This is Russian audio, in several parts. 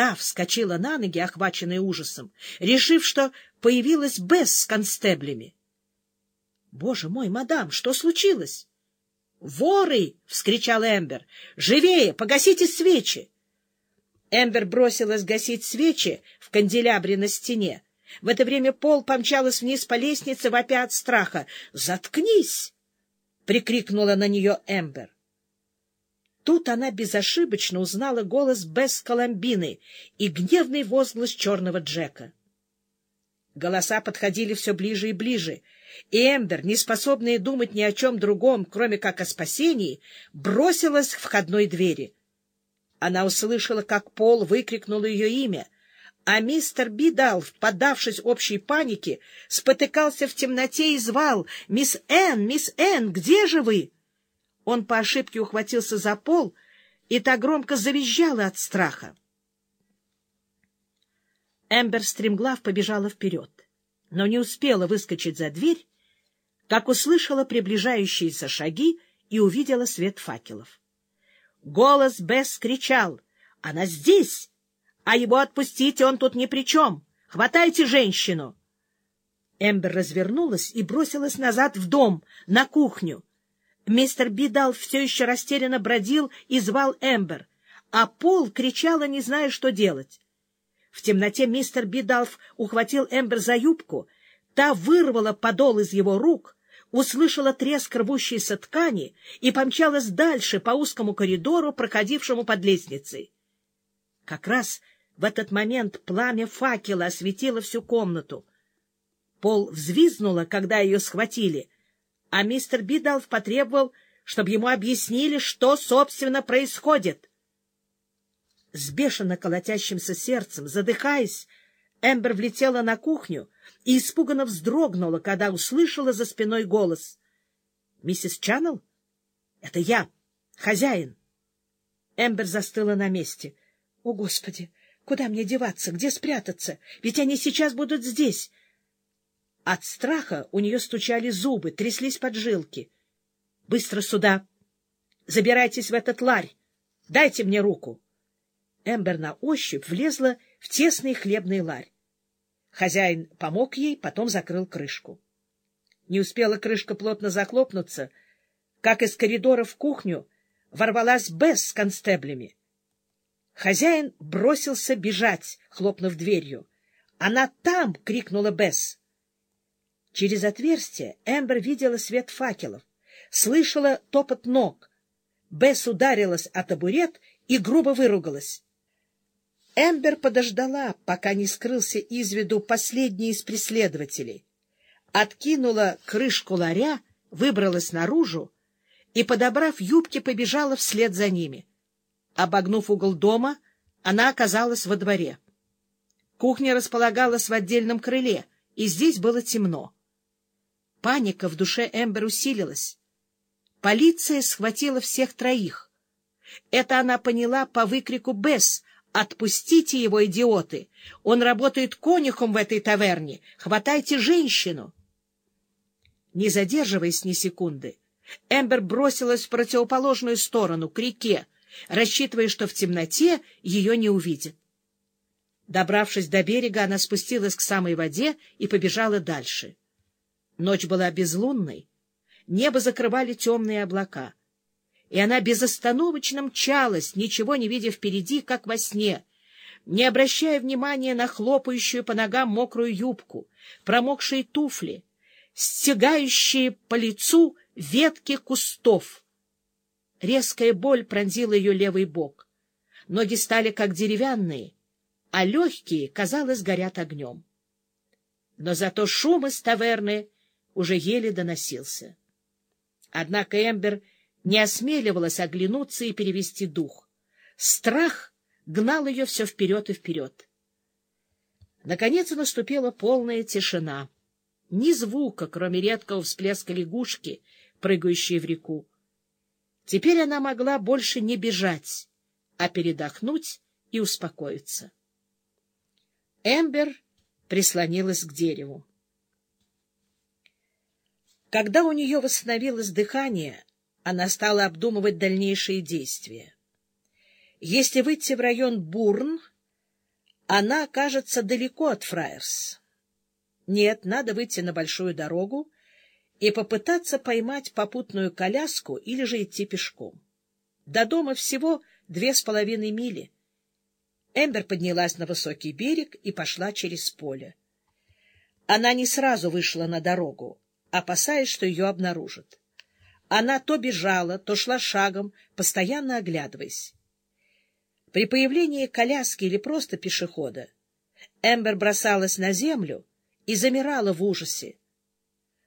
Та вскочила на ноги, охваченная ужасом, решив, что появилась Бесс с констеблями. — Боже мой, мадам, что случилось? — Воры! — вскричал Эмбер. — Живее! Погасите свечи! Эмбер бросилась гасить свечи в канделябре на стене. В это время Пол помчалась вниз по лестнице, вопя от страха. «Заткнись!» — прикрикнула на нее Эмбер. Тут она безошибочно узнала голос Бесс Коломбины и гневный возглас черного Джека. Голоса подходили все ближе и ближе, и Эмбер, не способная думать ни о чем другом, кроме как о спасении, бросилась к входной двери. Она услышала, как Пол выкрикнул ее имя — а мистер Бидалф, поддавшись общей панике, спотыкался в темноте и звал «Мисс Энн! Мисс Энн! Где же вы?» Он по ошибке ухватился за пол, и та громко завизжала от страха. Эмбер стремглав побежала вперед, но не успела выскочить за дверь, как услышала приближающиеся шаги и увидела свет факелов. Голос Бесс кричал «Она здесь! а его отпустите, он тут ни при чем. Хватайте женщину!» Эмбер развернулась и бросилась назад в дом, на кухню. Мистер Бидал все еще растерянно бродил и звал Эмбер, а Пол кричала, не зная, что делать. В темноте мистер Бидалф ухватил Эмбер за юбку, та вырвала подол из его рук, услышала треск рвущейся ткани и помчалась дальше по узкому коридору, проходившему под лестницей. Как раз в этот момент пламя факела осветило всю комнату. Пол взвизнула, когда ее схватили, а мистер Бидалф потребовал, чтобы ему объяснили, что, собственно, происходит. С бешено колотящимся сердцем, задыхаясь, Эмбер влетела на кухню и испуганно вздрогнула, когда услышала за спиной голос. — Миссис Чаннел? — Это я, хозяин. Эмбер застыла на месте. — О, Господи! Куда мне деваться? Где спрятаться? Ведь они сейчас будут здесь. От страха у нее стучали зубы, тряслись поджилки. — Быстро сюда! Забирайтесь в этот ларь! Дайте мне руку! Эмбер на ощупь влезла в тесный хлебный ларь. Хозяин помог ей, потом закрыл крышку. Не успела крышка плотно захлопнуться, как из коридора в кухню ворвалась Бесс с констеблями. Хозяин бросился бежать, хлопнув дверью. «Она там!» — крикнула Бесс. Через отверстие Эмбер видела свет факелов, слышала топот ног. Бесс ударилась о табурет и грубо выругалась. Эмбер подождала, пока не скрылся из виду последний из преследователей. Откинула крышку ларя, выбралась наружу и, подобрав юбки, побежала вслед за ними. Обогнув угол дома, она оказалась во дворе. Кухня располагалась в отдельном крыле, и здесь было темно. Паника в душе Эмбер усилилась. Полиция схватила всех троих. Это она поняла по выкрику Бесс «Отпустите его, идиоты! Он работает конюхом в этой таверне! Хватайте женщину!» Не задерживаясь ни секунды, Эмбер бросилась в противоположную сторону, к реке, рассчитывая, что в темноте ее не увидят. Добравшись до берега, она спустилась к самой воде и побежала дальше. Ночь была безлунной, небо закрывали темные облака, и она безостановочно мчалась, ничего не видя впереди, как во сне, не обращая внимания на хлопающую по ногам мокрую юбку, промокшие туфли, стягающие по лицу ветки кустов — Резкая боль пронзила ее левый бок. Ноги стали как деревянные, а легкие, казалось, горят огнем. Но зато шум из таверны уже еле доносился. Однако Эмбер не осмеливалась оглянуться и перевести дух. Страх гнал ее все вперед и вперед. Наконец наступила полная тишина. Ни звука, кроме редкого всплеска лягушки, прыгающей в реку. Теперь она могла больше не бежать, а передохнуть и успокоиться. Эмбер прислонилась к дереву. Когда у нее восстановилось дыхание, она стала обдумывать дальнейшие действия. Если выйти в район Бурн, Она окажется далеко от Фраерс. Нет, надо выйти на большую дорогу и попытаться поймать попутную коляску или же идти пешком. До дома всего две с половиной мили. Эмбер поднялась на высокий берег и пошла через поле. Она не сразу вышла на дорогу, опасаясь, что ее обнаружат. Она то бежала, то шла шагом, постоянно оглядываясь. При появлении коляски или просто пешехода Эмбер бросалась на землю и замирала в ужасе.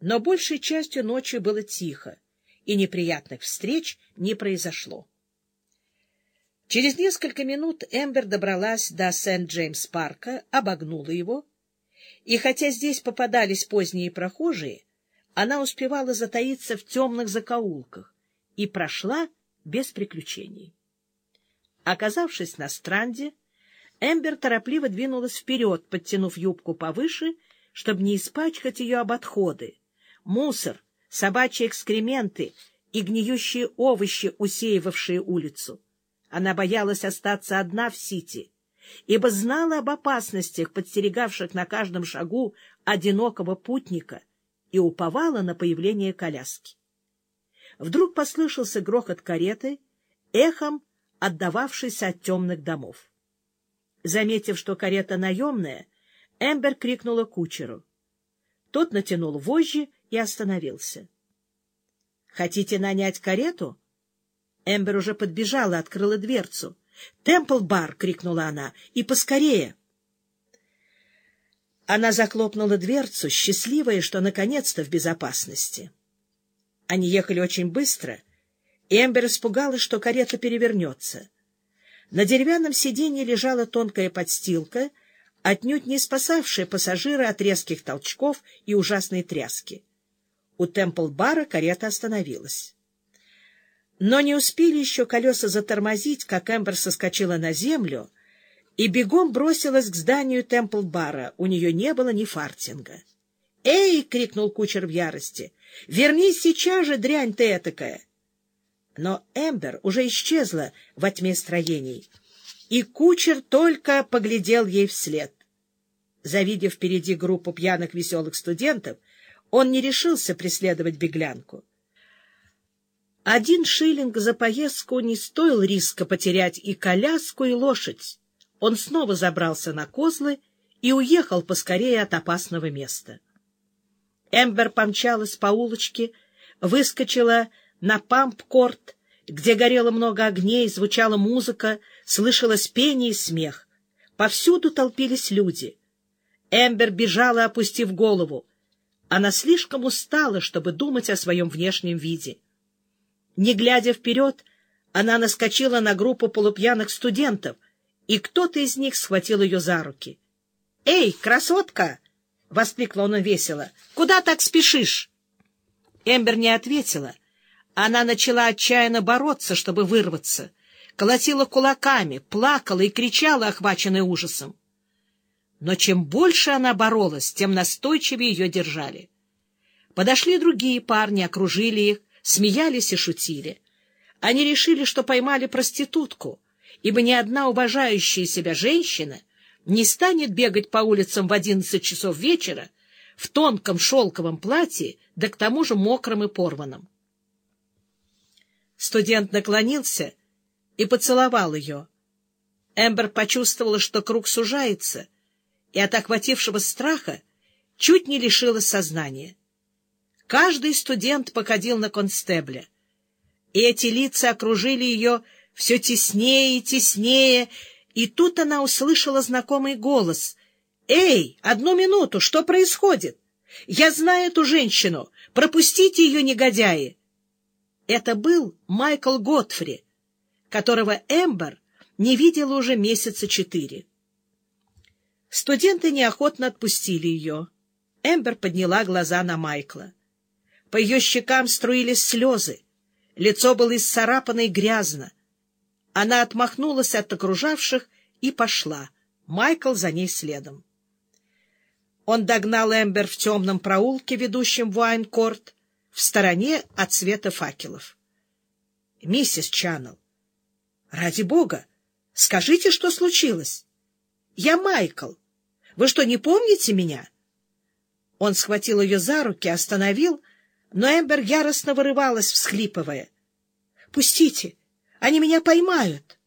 Но большей частью ночью было тихо, и неприятных встреч не произошло. Через несколько минут Эмбер добралась до Сент-Джеймс-парка, обогнула его, и хотя здесь попадались поздние прохожие, она успевала затаиться в темных закоулках и прошла без приключений. Оказавшись на странде, Эмбер торопливо двинулась вперед, подтянув юбку повыше, чтобы не испачкать ее об отходы. Мусор, собачьи экскременты и гниющие овощи, усеивавшие улицу. Она боялась остаться одна в Сити, ибо знала об опасностях, подстерегавших на каждом шагу одинокого путника, и уповала на появление коляски. Вдруг послышался грохот кареты, эхом отдававшийся от темных домов. Заметив, что карета наемная, Эмбер крикнула кучеру. Тот натянул вожжи и остановился. — Хотите нанять карету? Эмбер уже подбежала, открыла дверцу. «Темпл-бар!» — крикнула она. «И поскорее!» Она захлопнула дверцу, счастливая, что наконец-то в безопасности. Они ехали очень быстро, и Эмбер испугалась, что карета перевернется. На деревянном сиденье лежала тонкая подстилка, отнюдь не спасавшая пассажира от резких толчков и ужасной тряски. У Темпл-бара карета остановилась. Но не успели еще колеса затормозить, как Эмбер соскочила на землю и бегом бросилась к зданию Темпл-бара. У нее не было ни фартинга. «Эй!» — крикнул кучер в ярости. «Вернись сейчас же, дрянь ты этакая!» Но Эмбер уже исчезла во тьме строений, и кучер только поглядел ей вслед. Завидев впереди группу пьяных веселых студентов, он не решился преследовать беглянку. Один шиллинг за поездку не стоил риска потерять и коляску, и лошадь. Он снова забрался на козлы и уехал поскорее от опасного места. Эмбер помчалась по улочке, выскочила на памп-корт, где горело много огней, звучала музыка, слышалось пение и смех. Повсюду толпились люди. Эмбер бежала, опустив голову. Она слишком устала, чтобы думать о своем внешнем виде. Не глядя вперед, она наскочила на группу полупьяных студентов, и кто-то из них схватил ее за руки. — Эй, красотка! — воскликнул он весело. — Куда так спешишь? Эмбер не ответила. Она начала отчаянно бороться, чтобы вырваться, колотила кулаками, плакала и кричала, охваченная ужасом. Но чем больше она боролась, тем настойчивее ее держали. Подошли другие парни, окружили их, смеялись и шутили. Они решили, что поймали проститутку, ибо ни одна уважающая себя женщина не станет бегать по улицам в одиннадцать часов вечера в тонком шелковом платье, да к тому же мокром и порванном. Студент наклонился и поцеловал ее. Эмбер почувствовала, что круг сужается, и от охватившего страха чуть не лишилась сознания. Каждый студент походил на констебля. И эти лица окружили ее все теснее и теснее, и тут она услышала знакомый голос. «Эй, одну минуту, что происходит? Я знаю эту женщину, пропустите ее, негодяи!» Это был Майкл Готфри, которого Эмбер не видела уже месяца четыре. Студенты неохотно отпустили ее. Эмбер подняла глаза на Майкла. По ее щекам струились слезы. Лицо было исцарапано и грязно. Она отмахнулась от окружавших и пошла. Майкл за ней следом. Он догнал Эмбер в темном проулке, ведущем в Уайнкорт, в стороне от света факелов. — Миссис Чаннел, ради бога, скажите, что случилось. Я Майкл. Вы что, не помните меня? Он схватил ее за руки, остановил, но Эмбер яростно вырывалась, всхлипывая. — Пустите! Они меня поймают!